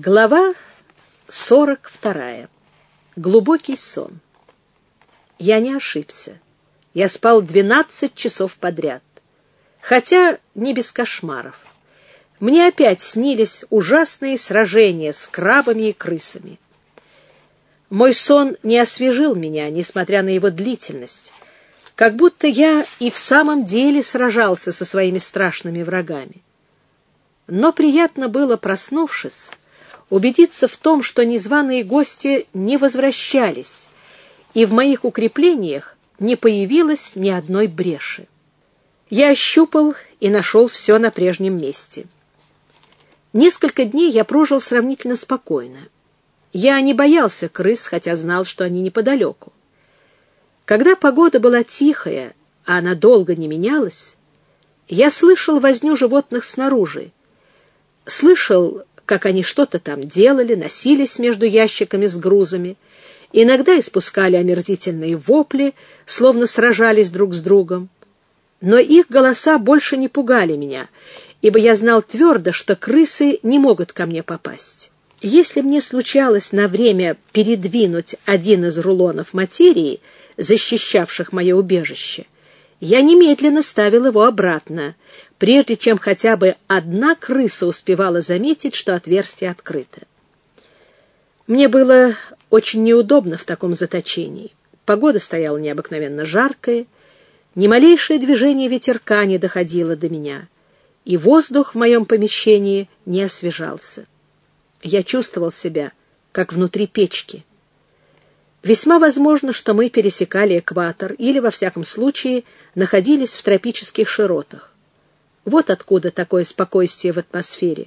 Глава 42. Глубокий сон. Я не ошибся. Я спал 12 часов подряд. Хотя не без кошмаров. Мне опять снились ужасные сражения с крабами и крысами. Мой сон не освежил меня, несмотря на его длительность, как будто я и в самом деле сражался со своими страшными врагами. Но приятно было, проснувшись, убедиться в том, что незваные гости не возвращались, и в моих укреплениях не появилось ни одной бреши. Я ощупал и нашел все на прежнем месте. Несколько дней я прожил сравнительно спокойно. Я не боялся крыс, хотя знал, что они неподалеку. Когда погода была тихая, а она долго не менялась, я слышал возню животных снаружи, слышал как они что-то там делали, носились между ящиками с грузами, иногда испускали омерзительные вопли, словно сражались друг с другом. Но их голоса больше не пугали меня, ибо я знал твердо, что крысы не могут ко мне попасть. Если мне случалось на время передвинуть один из рулонов материи, защищавших мое убежище, я немедленно ставил его обратно, прежде чем хотя бы одна крыса успевала заметить, что отверстие открыто. Мне было очень неудобно в таком заточении. Погода стояла необыкновенно жаркая, ни малейшее движение ветерка не доходило до меня, и воздух в моем помещении не освежался. Я чувствовал себя, как внутри печки. Весьма возможно, что мы пересекали экватор или, во всяком случае, находились в тропических широтах. Вот откуда такое спокойствие в атмосфере.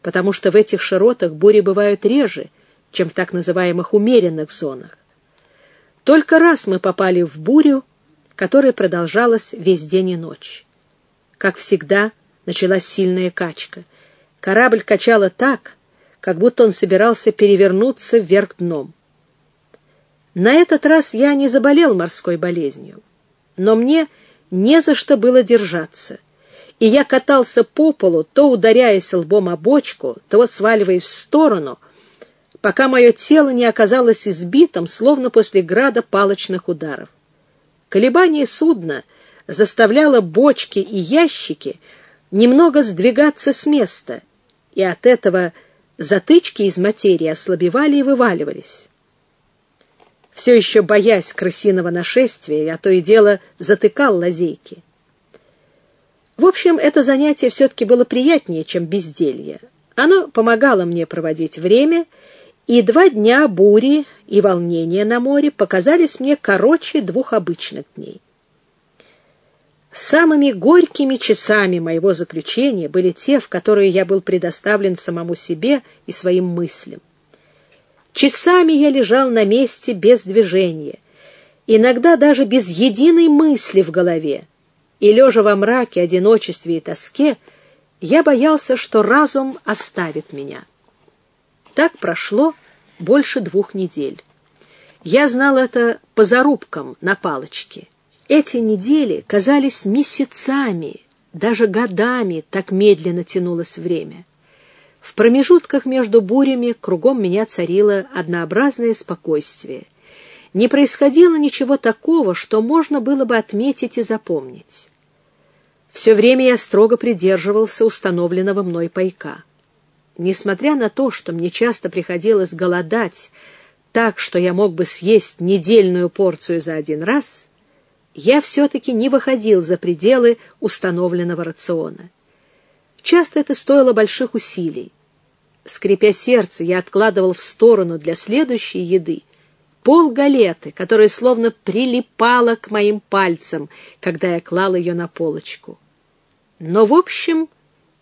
Потому что в этих широтах бури бывают реже, чем в так называемых умеренных зонах. Только раз мы попали в бурю, которая продолжалась весь день и ночь. Как всегда, началась сильная качка. Корабль качало так, как будто он собирался перевернуться вверх дном. На этот раз я не заболел морской болезнью, но мне не за что было держаться и я катался по полу, то ударяясь лбом о бочку, то сваливаясь в сторону, пока мое тело не оказалось избитым, словно после града палочных ударов. Колебание судна заставляло бочки и ящики немного сдвигаться с места, и от этого затычки из материи ослабевали и вываливались. Все еще боясь крысиного нашествия, я то и дело затыкал лазейки. В общем, это занятие все-таки было приятнее, чем безделье. Оно помогало мне проводить время, и два дня бури и волнения на море показались мне короче двух обычных дней. Самыми горькими часами моего заключения были те, в которые я был предоставлен самому себе и своим мыслям. Часами я лежал на месте без движения, иногда даже без единой мысли в голове, и, лежа во мраке, одиночестве и тоске, я боялся, что разум оставит меня. Так прошло больше двух недель. Я знал это по зарубкам на палочке. Эти недели казались месяцами, даже годами, так медленно тянулось время. В промежутках между бурями кругом меня царило однообразное спокойствие — не происходило ничего такого, что можно было бы отметить и запомнить. Все время я строго придерживался установленного мной пайка. Несмотря на то, что мне часто приходилось голодать так, что я мог бы съесть недельную порцию за один раз, я все-таки не выходил за пределы установленного рациона. Часто это стоило больших усилий. Скрипя сердце, я откладывал в сторону для следующей еды пол галеты, которая словно прилипала к моим пальцам, когда я клал ее на полочку. Но, в общем,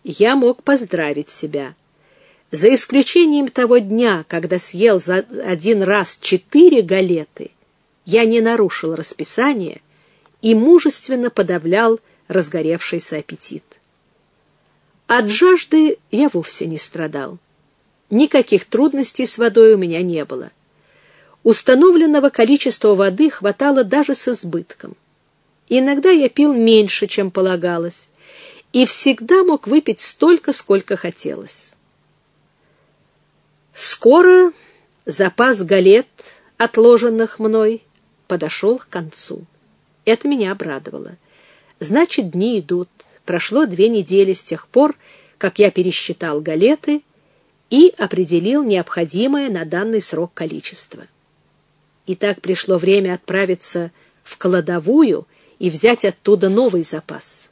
я мог поздравить себя. За исключением того дня, когда съел за один раз четыре галеты, я не нарушил расписание и мужественно подавлял разгоревшийся аппетит. От жажды я вовсе не страдал. Никаких трудностей с водой у меня не было. Установленного количества воды хватало даже с избытком. Иногда я пил меньше, чем полагалось, и всегда мог выпить столько, сколько хотелось. Скоро запас галет, отложенных мной, подошел к концу. Это меня обрадовало. Значит, дни идут. Прошло две недели с тех пор, как я пересчитал галеты и определил необходимое на данный срок количество. И так пришло время отправиться в кладовую и взять оттуда новый запас.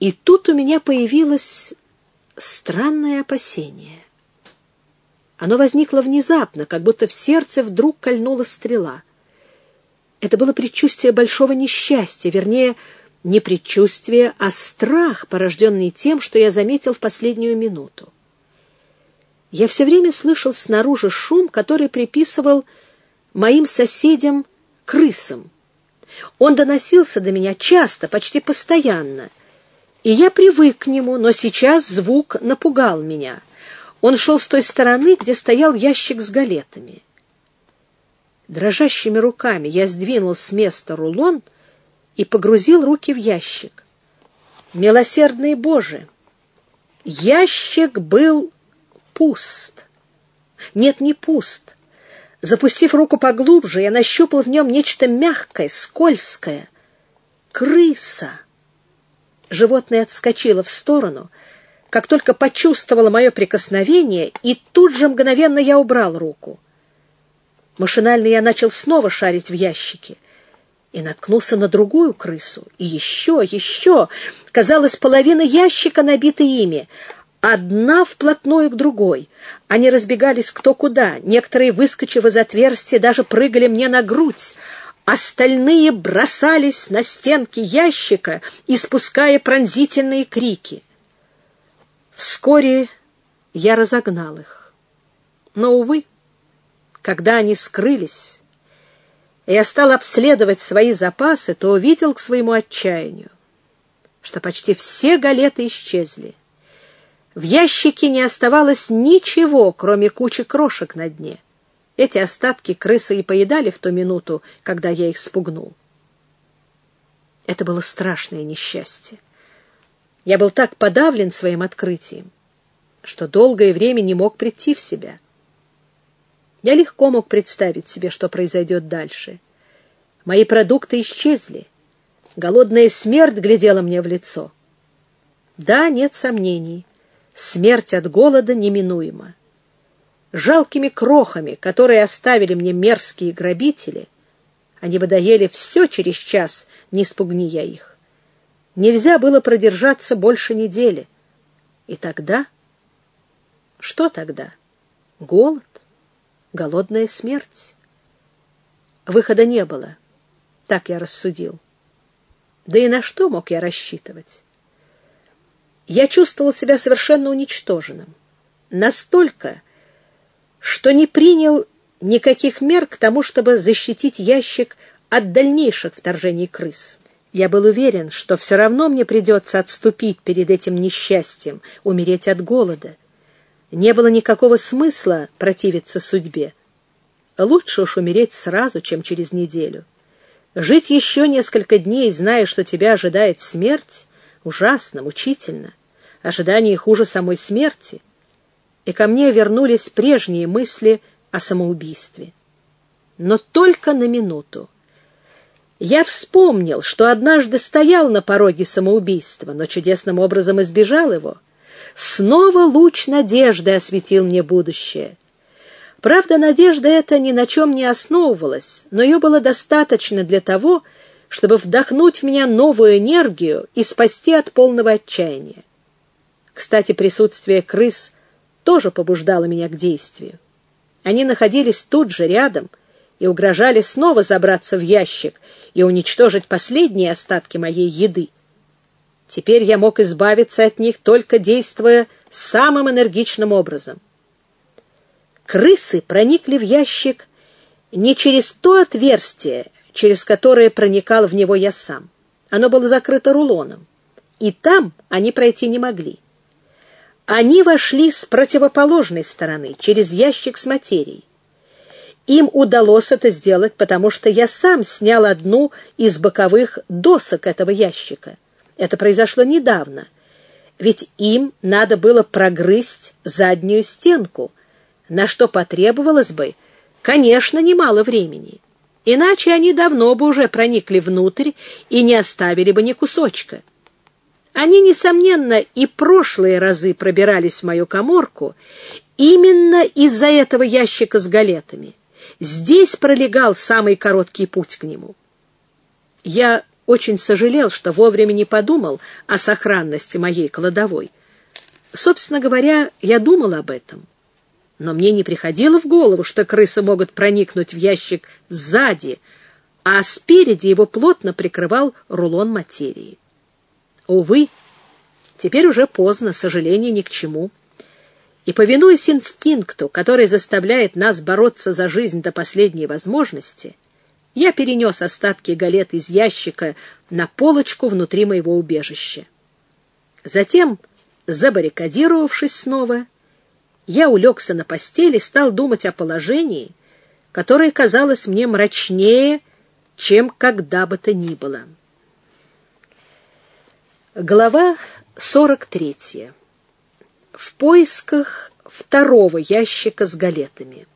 И тут у меня появилось странное опасение. Оно возникло внезапно, как будто в сердце вдруг кольнула стрела. Это было предчувствие большого несчастья, вернее, не предчувствие, а страх, порожденный тем, что я заметил в последнюю минуту. Я все время слышал снаружи шум, который приписывал моим соседям крысам. Он доносился до меня часто, почти постоянно, и я привык к нему, но сейчас звук напугал меня. Он шел с той стороны, где стоял ящик с галетами. Дрожащими руками я сдвинул с места рулон и погрузил руки в ящик. Милосердный Боже! Ящик был пуст. Нет, не пуст. Запустив руку поглубже, я нащупал в нем нечто мягкое, скользкое. Крыса. Животное отскочило в сторону, как только почувствовало мое прикосновение, и тут же мгновенно я убрал руку. Машинально я начал снова шарить в ящике и наткнулся на другую крысу. И еще, еще. Казалось, половина ящика набита ими. Одна вплотную к другой. Они разбегались кто куда. Некоторые, выскочив из отверстия, даже прыгали мне на грудь. Остальные бросались на стенки ящика, испуская пронзительные крики. Вскоре я разогнал их. Но, увы, когда они скрылись, я стал обследовать свои запасы, то увидел к своему отчаянию, что почти все галеты исчезли. В ящике не оставалось ничего, кроме кучи крошек на дне. Эти остатки крысы и поедали в ту минуту, когда я их спугнул. Это было страшное несчастье. Я был так подавлен своим открытием, что долгое время не мог прийти в себя. Я легко мог представить себе, что произойдет дальше. Мои продукты исчезли. Голодная смерть глядела мне в лицо. Да, нет сомнений, смерть от голода неминуема. Жалкими крохами, которые оставили мне мерзкие грабители, они бы доели все через час, не спугни я их. Нельзя было продержаться больше недели. И тогда... Что тогда? Голод? голодная смерть. Выхода не было, так я рассудил. Да и на что мог я рассчитывать? Я чувствовал себя совершенно уничтоженным. Настолько, что не принял никаких мер к тому, чтобы защитить ящик от дальнейших вторжений крыс. Я был уверен, что все равно мне придется отступить перед этим несчастьем, умереть от голода не было никакого смысла противиться судьбе. Лучше уж умереть сразу, чем через неделю. Жить еще несколько дней, зная, что тебя ожидает смерть, ужасно, мучительно. Ожидание хуже самой смерти. И ко мне вернулись прежние мысли о самоубийстве. Но только на минуту. Я вспомнил, что однажды стоял на пороге самоубийства, но чудесным образом избежал его — Снова луч надежды осветил мне будущее. Правда, надежда эта ни на чем не основывалась, но ее было достаточно для того, чтобы вдохнуть в меня новую энергию и спасти от полного отчаяния. Кстати, присутствие крыс тоже побуждало меня к действию. Они находились тут же, рядом, и угрожали снова забраться в ящик и уничтожить последние остатки моей еды. Теперь я мог избавиться от них, только действуя самым энергичным образом. Крысы проникли в ящик не через то отверстие, через которое проникал в него я сам. Оно было закрыто рулоном, и там они пройти не могли. Они вошли с противоположной стороны, через ящик с материей. Им удалось это сделать, потому что я сам снял одну из боковых досок этого ящика. Это произошло недавно. ведь им надо было прогрызть заднюю стенку, на что потребовалось бы, конечно, немало времени. Иначе они давно бы уже проникли внутрь и не оставили бы ни кусочка. Они, несомненно, и прошлые разы пробирались в мою коморку именно из-за этого ящика с галетами. Здесь пролегал самый короткий путь к нему. Я очень сожалел, что вовремя не подумал о сохранности моей кладовой. Собственно говоря, я думал об этом. Но мне не приходило в голову, что крысы могут проникнуть в ящик сзади, а спереди его плотно прикрывал рулон материи. Увы, теперь уже поздно, сожаление ни к чему. И, повинуясь инстинкту, который заставляет нас бороться за жизнь до последней возможности, я перенес остатки галет из ящика на полочку внутри моего убежища. Затем, забаррикадировавшись снова, я улегся на постели и стал думать о положении, которое казалось мне мрачнее, чем когда бы то ни было. Глава 43. В поисках второго ящика с галетами.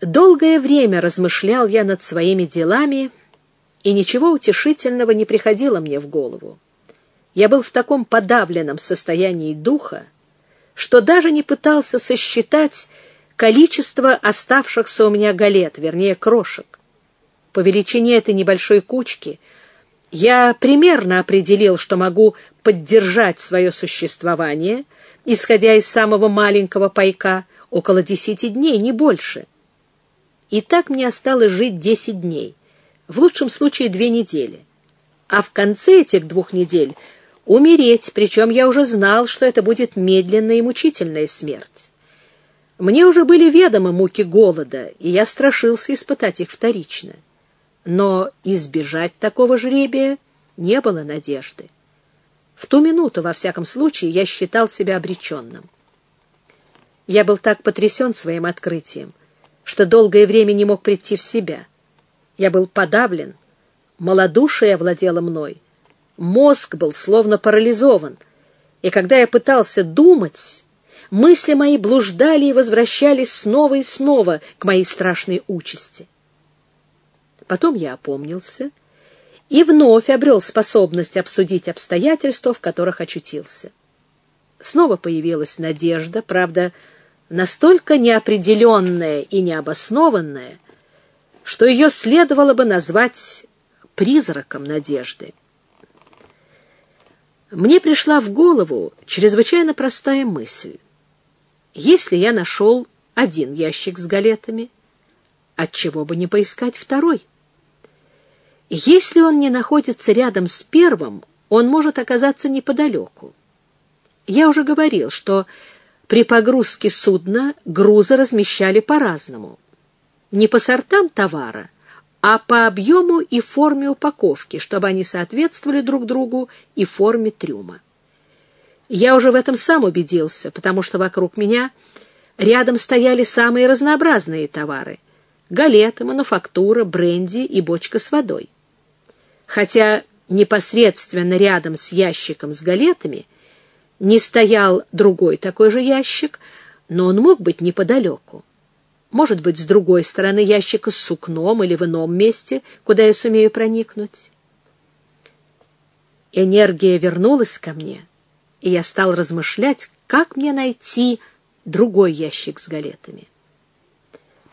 Долгое время размышлял я над своими делами, и ничего утешительного не приходило мне в голову. Я был в таком подавленном состоянии духа, что даже не пытался сосчитать количество оставшихся у меня галет, вернее, крошек. По величине этой небольшой кучки я примерно определил, что могу поддержать свое существование, исходя из самого маленького пайка, около десяти дней, не больше — и так мне осталось жить десять дней, в лучшем случае две недели. А в конце этих двух недель умереть, причем я уже знал, что это будет медленная и мучительная смерть. Мне уже были ведомы муки голода, и я страшился испытать их вторично. Но избежать такого жребия не было надежды. В ту минуту, во всяком случае, я считал себя обреченным. Я был так потрясен своим открытием, что долгое время не мог прийти в себя. Я был подавлен, малодушие овладело мной, мозг был словно парализован, и когда я пытался думать, мысли мои блуждали и возвращались снова и снова к моей страшной участи. Потом я опомнился и вновь обрел способность обсудить обстоятельства, в которых очутился. Снова появилась надежда, правда, настолько неопределенная и необоснованная, что ее следовало бы назвать призраком надежды. Мне пришла в голову чрезвычайно простая мысль. Если я нашел один ящик с галетами, отчего бы не поискать второй? Если он не находится рядом с первым, он может оказаться неподалеку. Я уже говорил, что при погрузке судна грузы размещали по-разному. Не по сортам товара, а по объему и форме упаковки, чтобы они соответствовали друг другу и форме трюма. Я уже в этом сам убедился, потому что вокруг меня рядом стояли самые разнообразные товары — галеты, мануфактура, бренди и бочка с водой. Хотя непосредственно рядом с ящиком с галетами — не стоял другой такой же ящик, но он мог быть неподалеку. Может быть, с другой стороны ящика с сукном или в ином месте, куда я сумею проникнуть. Энергия вернулась ко мне, и я стал размышлять, как мне найти другой ящик с галетами.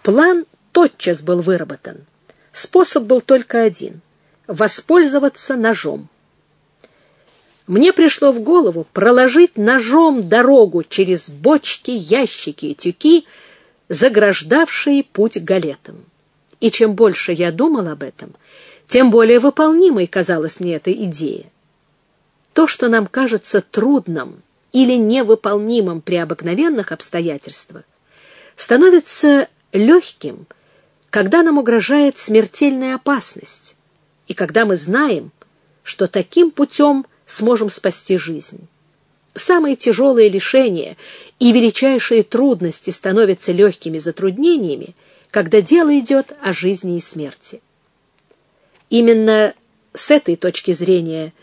План тотчас был выработан. Способ был только один — воспользоваться ножом мне пришло в голову проложить ножом дорогу через бочки, ящики и тюки, заграждавшие путь галетам. И чем больше я думал об этом, тем более выполнимой казалась мне эта идея. То, что нам кажется трудным или невыполнимым при обыкновенных обстоятельствах, становится легким, когда нам угрожает смертельная опасность, и когда мы знаем, что таким путем – сможем спасти жизнь. Самые тяжелые лишения и величайшие трудности становятся легкими затруднениями, когда дело идет о жизни и смерти. Именно с этой точки зрения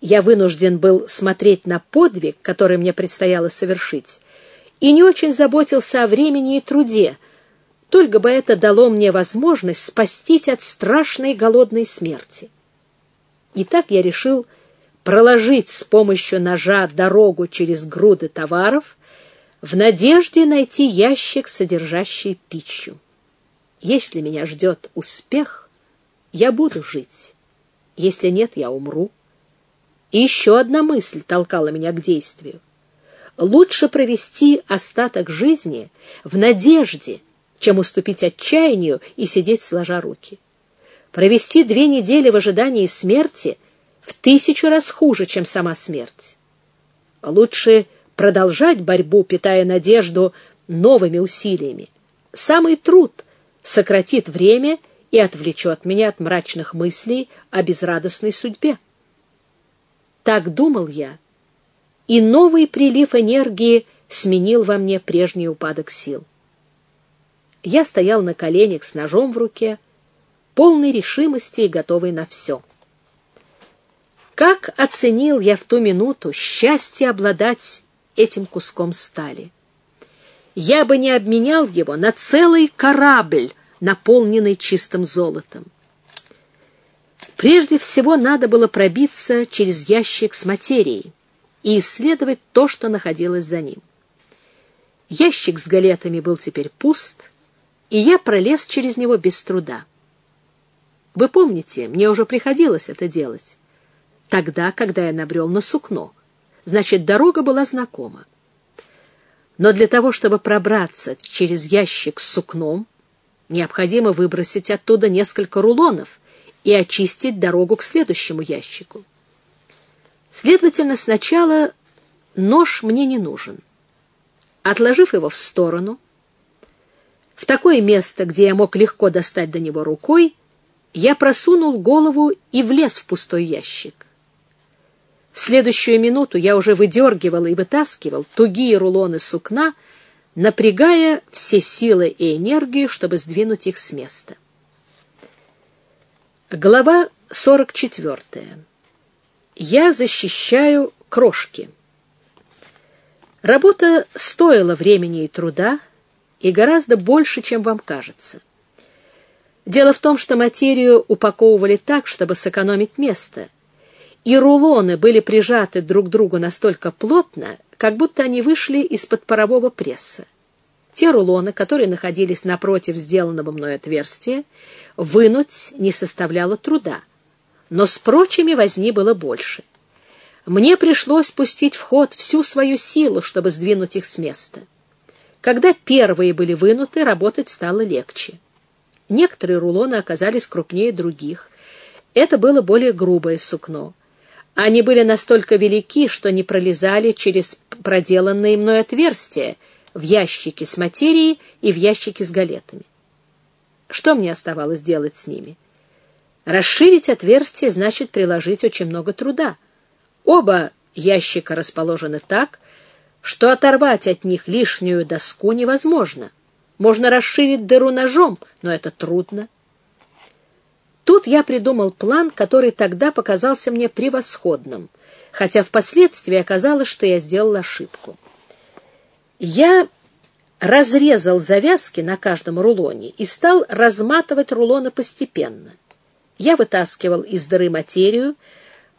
Я вынужден был смотреть на подвиг, который мне предстояло совершить, и не очень заботился о времени и труде, только бы это дало мне возможность спастись от страшной голодной смерти. И так я решил проложить с помощью ножа дорогу через груды товаров в надежде найти ящик, содержащий пищу. Если меня ждет успех, я буду жить. Если нет, я умру. И еще одна мысль толкала меня к действию. Лучше провести остаток жизни в надежде, чем уступить отчаянию и сидеть сложа руки. Провести две недели в ожидании смерти в тысячу раз хуже, чем сама смерть. Лучше продолжать борьбу, питая надежду новыми усилиями. Самый труд сократит время и отвлечет меня от мрачных мыслей о безрадостной судьбе. Так думал я, и новый прилив энергии сменил во мне прежний упадок сил. Я стоял на коленях с ножом в руке, полной решимости и готовый на все. Как оценил я в ту минуту счастье обладать этим куском стали! Я бы не обменял его на целый корабль, наполненный чистым золотом. Прежде всего надо было пробиться через ящик с материей и исследовать то, что находилось за ним. Ящик с галетами был теперь пуст, и я пролез через него без труда. Вы помните, мне уже приходилось это делать. Тогда, когда я набрел на сукно. Значит, дорога была знакома. Но для того, чтобы пробраться через ящик с сукном, необходимо выбросить оттуда несколько рулонов и очистить дорогу к следующему ящику. Следовательно, сначала нож мне не нужен. Отложив его в сторону, в такое место, где я мог легко достать до него рукой, я просунул голову и влез в пустой ящик. В следующую минуту я уже выдергивал и вытаскивал тугие рулоны сукна, напрягая все силы и энергию, чтобы сдвинуть их с места. Глава 44. Я защищаю крошки. Работа стоила времени и труда, и гораздо больше, чем вам кажется. Дело в том, что материю упаковывали так, чтобы сэкономить место, и рулоны были прижаты друг к другу настолько плотно, как будто они вышли из-под парового пресса. Те рулоны, которые находились напротив сделанного мной отверстия, вынуть не составляло труда, но с прочими возни было больше. Мне пришлось пустить в ход всю свою силу, чтобы сдвинуть их с места. Когда первые были вынуты, работать стало легче. Некоторые рулоны оказались крупнее других. Это было более грубое сукно. Они были настолько велики, что не пролезали через проделанные мной отверстия в ящике с материей и в ящике с галетами. Что мне оставалось делать с ними? Расширить отверстие значит приложить очень много труда. Оба ящика расположены так, что оторвать от них лишнюю доску невозможно. Можно расширить дыру ножом, но это трудно. Тут я придумал план, который тогда показался мне превосходным, хотя впоследствии оказалось, что я сделал ошибку. Я разрезал завязки на каждом рулоне и стал разматывать рулоны постепенно. Я вытаскивал из дыры материю,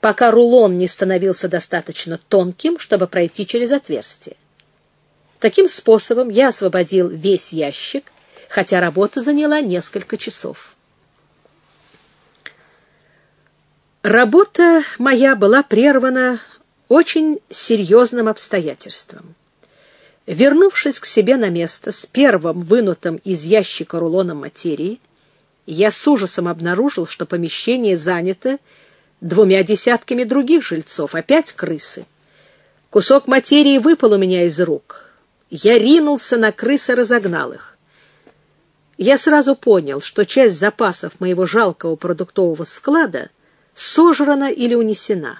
пока рулон не становился достаточно тонким, чтобы пройти через отверстие. Таким способом я освободил весь ящик, хотя работа заняла несколько часов. Работа моя была прервана очень серьезным обстоятельством. Вернувшись к себе на место с первым вынутым из ящика рулоном материи, я с ужасом обнаружил, что помещение занято двумя десятками других жильцов, опять крысы. Кусок материи выпал у меня из рук. Я ринулся на крыс и разогнал их. Я сразу понял, что часть запасов моего жалкого продуктового склада сожрана или унесена.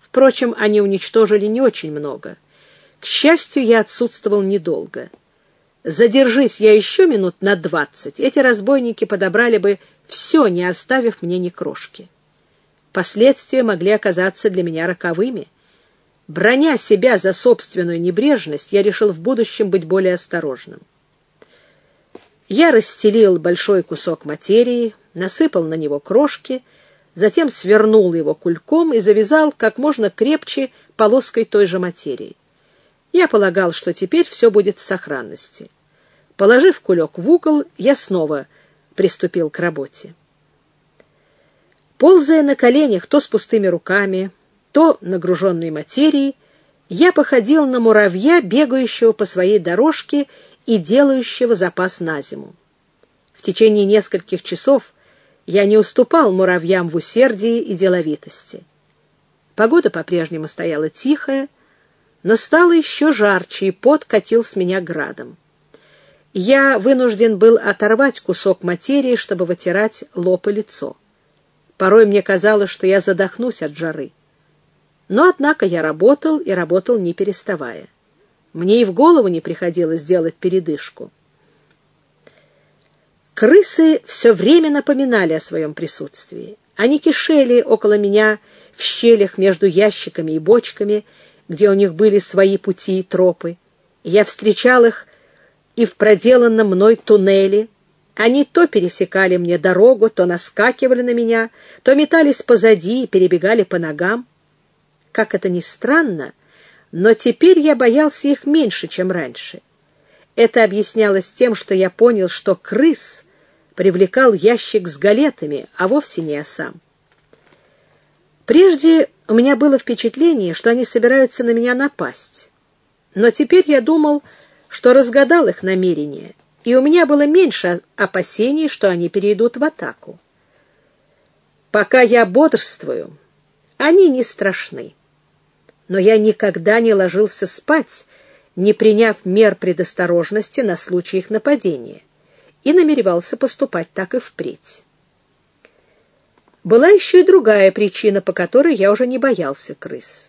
Впрочем, они уничтожили не очень много. К счастью, я отсутствовал недолго. Задержись я еще минут на двадцать, эти разбойники подобрали бы все, не оставив мне ни крошки. Последствия могли оказаться для меня роковыми. Броня себя за собственную небрежность, я решил в будущем быть более осторожным. Я расстелил большой кусок материи, насыпал на него крошки, затем свернул его кульком и завязал как можно крепче полоской той же материи. Я полагал, что теперь все будет в сохранности. Положив кулек в угол, я снова приступил к работе. Ползая на коленях то с пустыми руками, то нагруженной материей, я походил на муравья, бегающего по своей дорожке и делающего запас на зиму. В течение нескольких часов я не уступал муравьям в усердии и деловитости. Погода по-прежнему стояла тихая, но стало еще жарче, и пот катил с меня градом. Я вынужден был оторвать кусок материи, чтобы вытирать лоб и лицо. Порой мне казалось, что я задохнусь от жары. Но, однако, я работал и работал не переставая. Мне и в голову не приходилось делать передышку. Крысы все время напоминали о своем присутствии. Они кишели около меня в щелях между ящиками и бочками, где у них были свои пути и тропы. Я встречал их и в проделанном мной туннеле. Они то пересекали мне дорогу, то наскакивали на меня, то метались позади и перебегали по ногам. Как это ни странно, но теперь я боялся их меньше, чем раньше. Это объяснялось тем, что я понял, что крыс привлекал ящик с галетами, а вовсе не я сам. Прежде у меня было впечатление, что они собираются на меня напасть. Но теперь я думал, что разгадал их намерения, и у меня было меньше опасений, что они перейдут в атаку. Пока я бодрствую, они не страшны но я никогда не ложился спать, не приняв мер предосторожности на случай их нападения, и намеревался поступать так и впредь. Была еще и другая причина, по которой я уже не боялся крыс.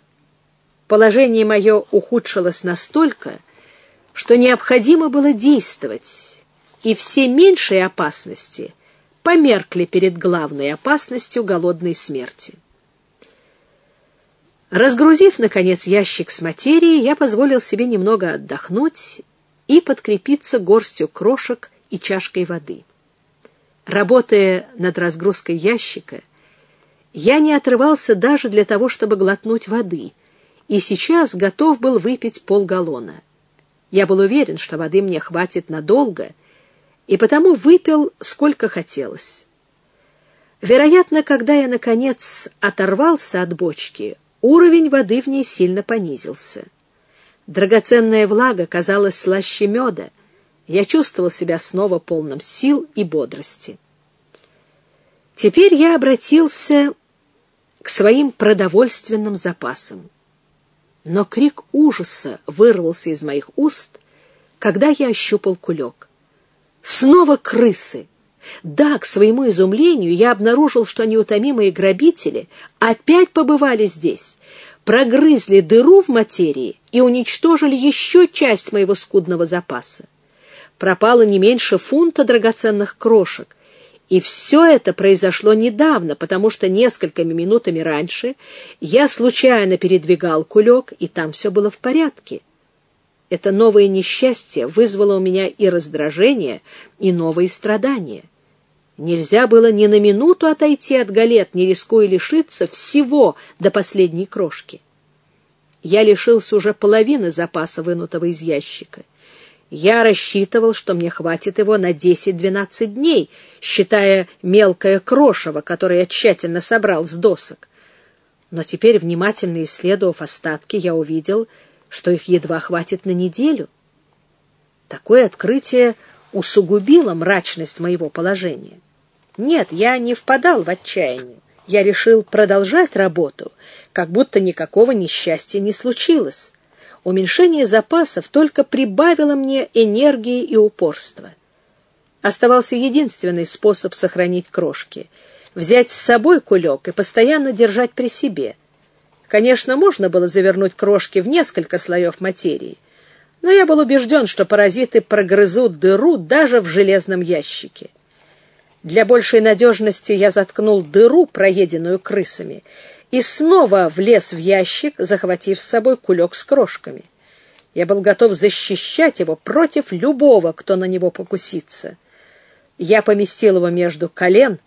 Положение мое ухудшилось настолько, что необходимо было действовать, и все меньшие опасности померкли перед главной опасностью голодной смерти. Разгрузив, наконец, ящик с материей, я позволил себе немного отдохнуть и подкрепиться горстью крошек и чашкой воды. Работая над разгрузкой ящика, я не отрывался даже для того, чтобы глотнуть воды, и сейчас готов был выпить полгаллона. Я был уверен, что воды мне хватит надолго, и потому выпил сколько хотелось. Вероятно, когда я, наконец, оторвался от бочки, Уровень воды в ней сильно понизился. Драгоценная влага казалась слаще меда. Я чувствовал себя снова полным сил и бодрости. Теперь я обратился к своим продовольственным запасам. Но крик ужаса вырвался из моих уст, когда я ощупал кулек. Снова крысы! Да, к своему изумлению я обнаружил, что неутомимые грабители опять побывали здесь, прогрызли дыру в материи и уничтожили еще часть моего скудного запаса. Пропало не меньше фунта драгоценных крошек, и все это произошло недавно, потому что несколькими минутами раньше я случайно передвигал кулек, и там все было в порядке. Это новое несчастье вызвало у меня и раздражение, и новые страдания. Нельзя было ни на минуту отойти от галет, не рискуя лишиться всего до последней крошки. Я лишился уже половины запаса, вынутого из ящика. Я рассчитывал, что мне хватит его на 10-12 дней, считая мелкое крошево, которое я тщательно собрал с досок. Но теперь, внимательно исследовав остатки, я увидел, что их едва хватит на неделю. Такое открытие усугубило мрачность моего положения. Нет, я не впадал в отчаяние. Я решил продолжать работу, как будто никакого несчастья не случилось. Уменьшение запасов только прибавило мне энергии и упорства. Оставался единственный способ сохранить крошки — взять с собой кулек и постоянно держать при себе. Конечно, можно было завернуть крошки в несколько слоев материи, но я был убежден, что паразиты прогрызут дыру даже в железном ящике. Для большей надежности я заткнул дыру, проеденную крысами, и снова влез в ящик, захватив с собой кулек с крошками. Я был готов защищать его против любого, кто на него покусится. Я поместил его между колен,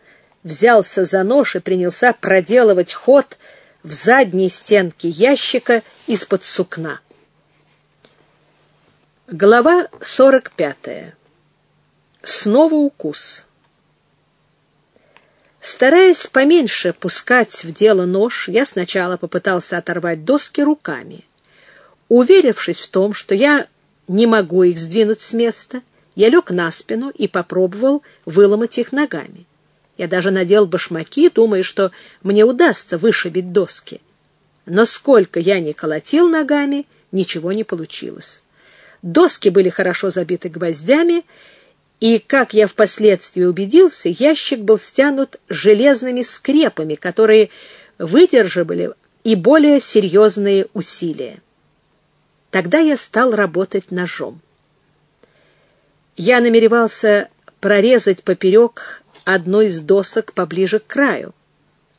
взялся за нож и принялся проделывать ход в задней стенке ящика из-под сукна. Глава 45. Снова укус. Стараясь поменьше пускать в дело нож, я сначала попытался оторвать доски руками. Уверившись в том, что я не могу их сдвинуть с места, я лег на спину и попробовал выломать их ногами. Я даже надел башмаки, думая, что мне удастся вышибить доски. Но сколько я ни колотил ногами, ничего не получилось. Доски были хорошо забиты гвоздями, и, как я впоследствии убедился, ящик был стянут железными скрепами, которые выдерживали и более серьезные усилия. Тогда я стал работать ножом. Я намеревался прорезать поперек одну из досок поближе к краю,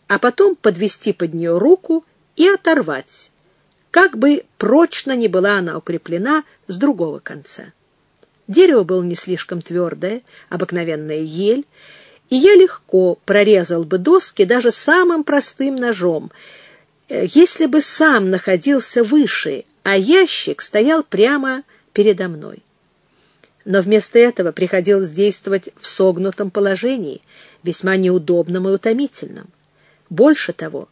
а потом подвести под нее руку и оторвать, как бы прочно ни была она укреплена с другого конца. Дерево было не слишком твердое, обыкновенная ель, и я легко прорезал бы доски даже самым простым ножом, э, если бы сам находился выше, а ящик стоял прямо передо мной. Но вместо этого приходилось действовать в согнутом положении, весьма неудобном и утомительном. Больше того,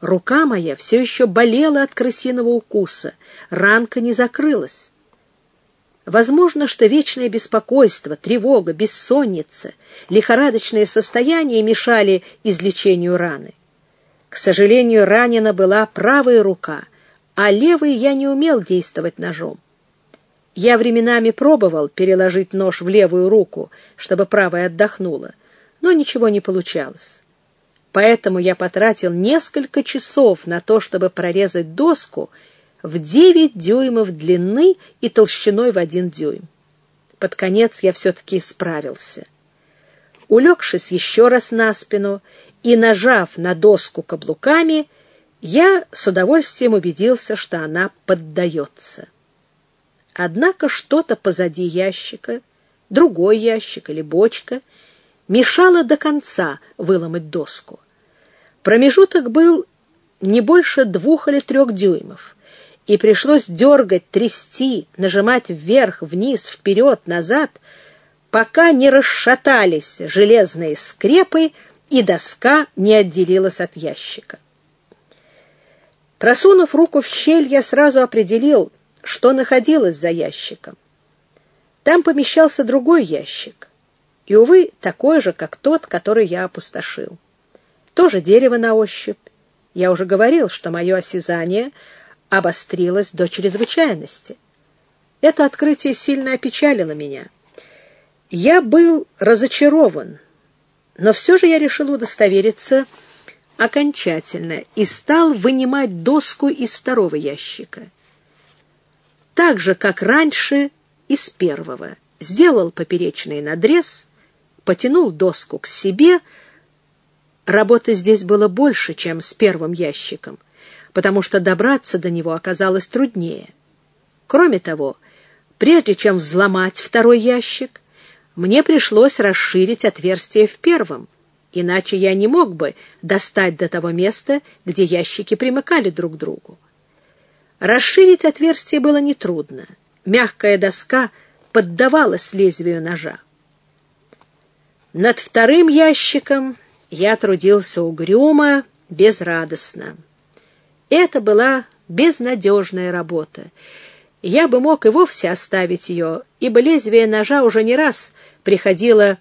рука моя все еще болела от крысиного укуса, ранка не закрылась. Возможно, что вечное беспокойство, тревога, бессонница, лихорадочное состояние мешали излечению раны. К сожалению, ранена была правая рука, а левой я не умел действовать ножом. Я временами пробовал переложить нож в левую руку, чтобы правая отдохнула, но ничего не получалось. Поэтому я потратил несколько часов на то, чтобы прорезать доску в 9 дюймов длины и толщиной в один дюйм. Под конец я все-таки справился. Улегшись еще раз на спину и нажав на доску каблуками, я с удовольствием убедился, что она поддается. Однако что-то позади ящика, другой ящик или бочка, мешало до конца выломать доску. Промежуток был не больше двух или трех дюймов и пришлось дергать, трясти, нажимать вверх, вниз, вперед, назад, пока не расшатались железные скрепы и доска не отделилась от ящика. Просунув руку в щель, я сразу определил, что находилось за ящиком. Там помещался другой ящик, и, увы, такой же, как тот, который я опустошил. Тоже дерево на ощупь. Я уже говорил, что мое осязание — обострилась до чрезвычайности. Это открытие сильно опечалило меня. Я был разочарован, но все же я решил удостовериться окончательно и стал вынимать доску из второго ящика. Так же, как раньше, из первого. Сделал поперечный надрез, потянул доску к себе. Работы здесь было больше, чем с первым ящиком потому что добраться до него оказалось труднее. Кроме того, прежде чем взломать второй ящик, мне пришлось расширить отверстие в первом, иначе я не мог бы достать до того места, где ящики примыкали друг к другу. Расширить отверстие было нетрудно. Мягкая доска поддавалась лезвию ножа. Над вторым ящиком я трудился угрюмо, безрадостно. Это была безнадежная работа. Я бы мог и вовсе оставить ее, ибо лезвие ножа уже не раз приходило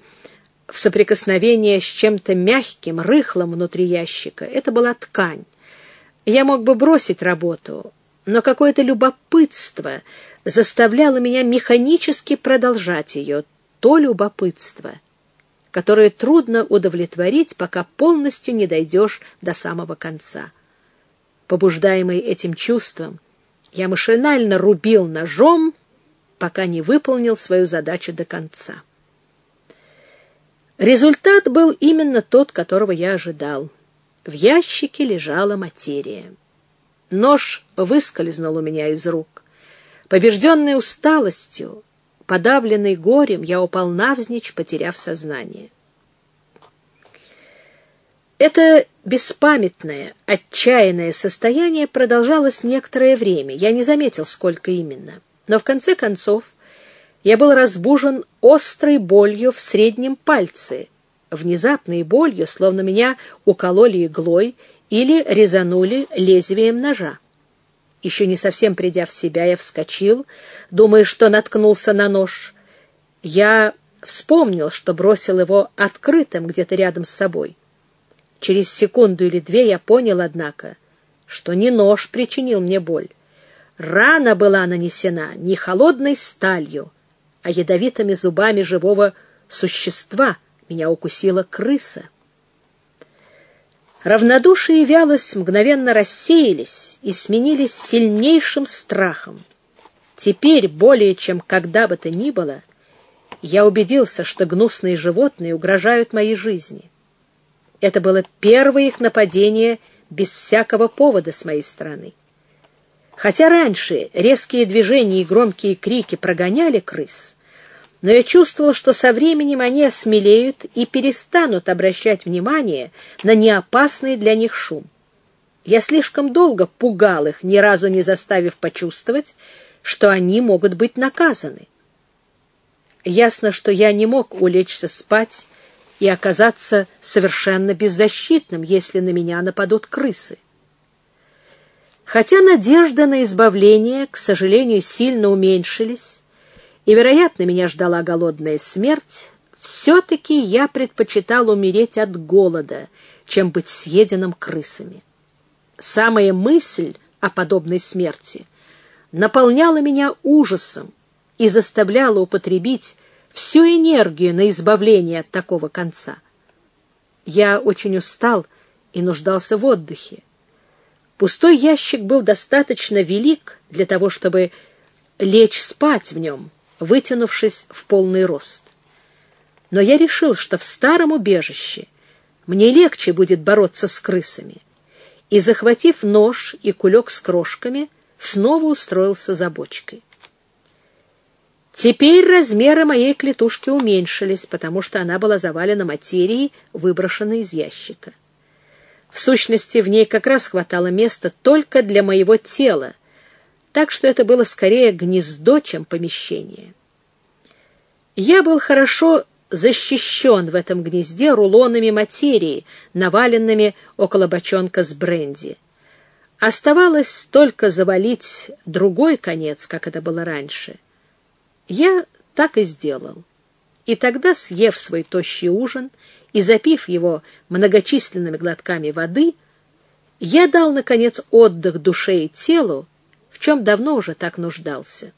в соприкосновение с чем-то мягким, рыхлым внутри ящика. Это была ткань. Я мог бы бросить работу, но какое-то любопытство заставляло меня механически продолжать ее, то любопытство, которое трудно удовлетворить, пока полностью не дойдешь до самого конца. Побуждаемый этим чувством, я машинально рубил ножом, пока не выполнил свою задачу до конца. Результат был именно тот, которого я ожидал. В ящике лежала материя. Нож выскользнул у меня из рук. Побежденный усталостью, подавленный горем, я упал навзничь, потеряв сознание. Это беспамятное, отчаянное состояние продолжалось некоторое время. Я не заметил, сколько именно. Но в конце концов я был разбужен острой болью в среднем пальце, внезапной болью, словно меня укололи иглой или резанули лезвием ножа. Еще не совсем придя в себя, я вскочил, думая, что наткнулся на нож. Я вспомнил, что бросил его открытым где-то рядом с собой. Через секунду или две я понял, однако, что не нож причинил мне боль. Рана была нанесена не холодной сталью, а ядовитыми зубами живого существа. Меня укусила крыса. Равнодушие и вялость мгновенно рассеялись и сменились сильнейшим страхом. Теперь, более чем когда бы то ни было, я убедился, что гнусные животные угрожают моей жизни. Это было первое их нападение без всякого повода с моей стороны. Хотя раньше резкие движения и громкие крики прогоняли крыс, но я чувствовал, что со временем они осмелеют и перестанут обращать внимание на неопасный для них шум. Я слишком долго пугал их, ни разу не заставив почувствовать, что они могут быть наказаны. Ясно, что я не мог улечься спать и оказаться совершенно беззащитным, если на меня нападут крысы. Хотя надежда на избавление, к сожалению, сильно уменьшились, и, вероятно, меня ждала голодная смерть, все-таки я предпочитал умереть от голода, чем быть съеденным крысами. Самая мысль о подобной смерти наполняла меня ужасом и заставляла употребить всю энергию на избавление от такого конца. Я очень устал и нуждался в отдыхе. Пустой ящик был достаточно велик для того, чтобы лечь спать в нем, вытянувшись в полный рост. Но я решил, что в старом убежище мне легче будет бороться с крысами, и, захватив нож и кулек с крошками, снова устроился за бочкой. Теперь размеры моей клетушки уменьшились, потому что она была завалена материей, выброшенной из ящика. В сущности, в ней как раз хватало места только для моего тела, так что это было скорее гнездо, чем помещение. Я был хорошо защищен в этом гнезде рулонами материи, наваленными около бочонка с бренди. Оставалось только завалить другой конец, как это было раньше. Я так и сделал. И тогда, съев свой тощий ужин и запив его многочисленными глотками воды, я дал, наконец, отдых душе и телу, в чем давно уже так нуждался.